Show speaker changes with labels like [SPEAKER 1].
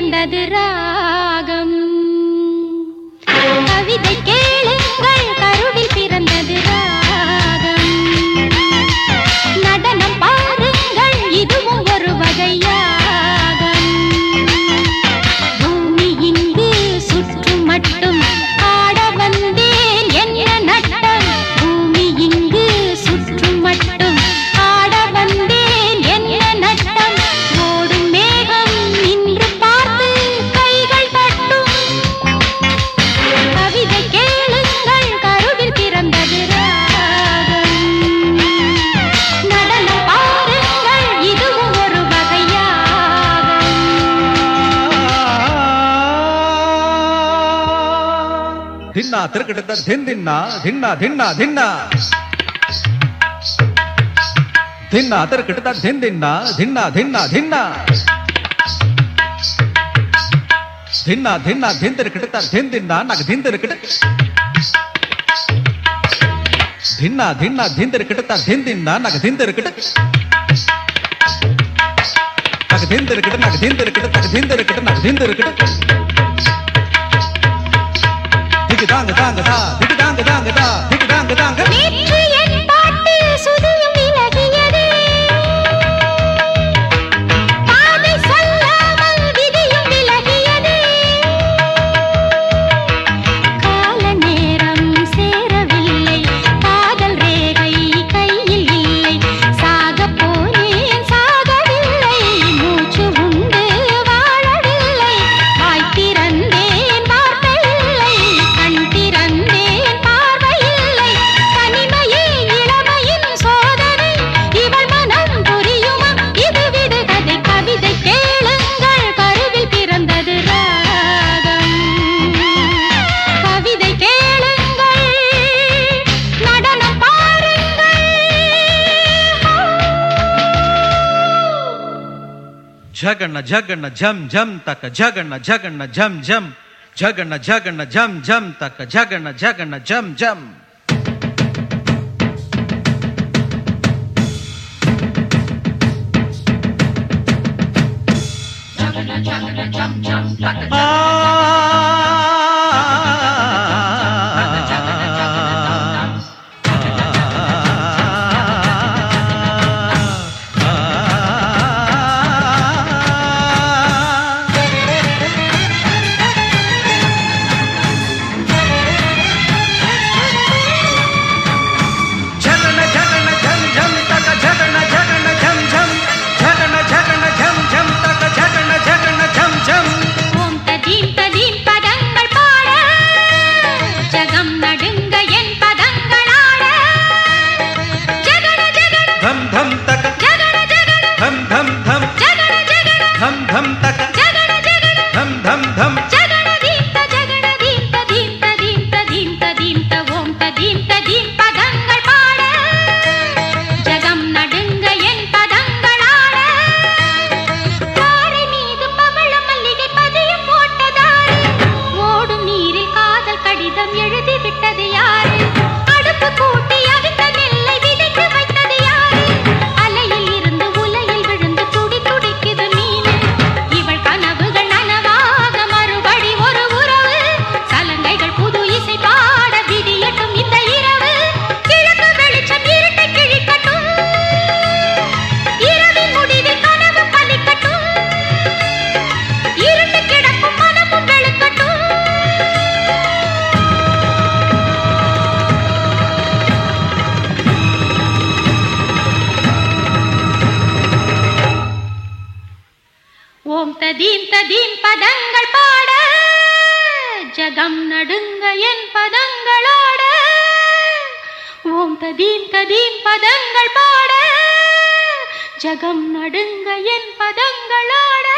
[SPEAKER 1] கண்டது ராகம். கவிதை
[SPEAKER 2] ದಿನ್ನ ತಿರುಗಟದ ದಿನ್ನ ದಿನ್ನ ದಿನ್ನ ದಿನ್ನ ದಿನ್ನ ಧಿನ್ನ ತಿರುಗಟದ ದಿನ್ನ ದಿನ್ನ ದಿನ್ನ ದಿನ್ನ ದಿನ್ನ ಧಿನ್ನ. ಧಿನ್ನ ಧಿನ್ನ, ಧಿನ್ ತಿರುಗಟದ ಧಿನ್ ದಿನ್ನ ದಿನ್ನ ಧಿನ್ ತಿರುಗಟ ಧಿನ್ನ ಧಿನ್ನ, ಧಿನ್ ತಿರುಗಟದ ಧಿನ್ ದಿನ್ನ నాకు ಧಿನ್ ತಿರುಗಟ నాకు ధిన్ తిరగట నాకు ధిన్ తిరగట నాకు ガンガガン Jagana Jagana Jam Jam Taka Jagana Jagana Jam Jam. Jagana Jagana Jam Jam Taka Jagana Jagana Jam Jam. Jagana Jam Jam Taka
[SPEAKER 1] ஓடும் நீரில் காதல் கடிதம் எழுதி விட்டது யாரு ஓம் ததீம் ததீம் பதங்கள் பாட. ஜகம் நடுங்க என் பதங்களோட. ஓம் ததீம் ததீம் பதங்கள் பாட. ஜகம் நடுங்க என் பதங்களோட.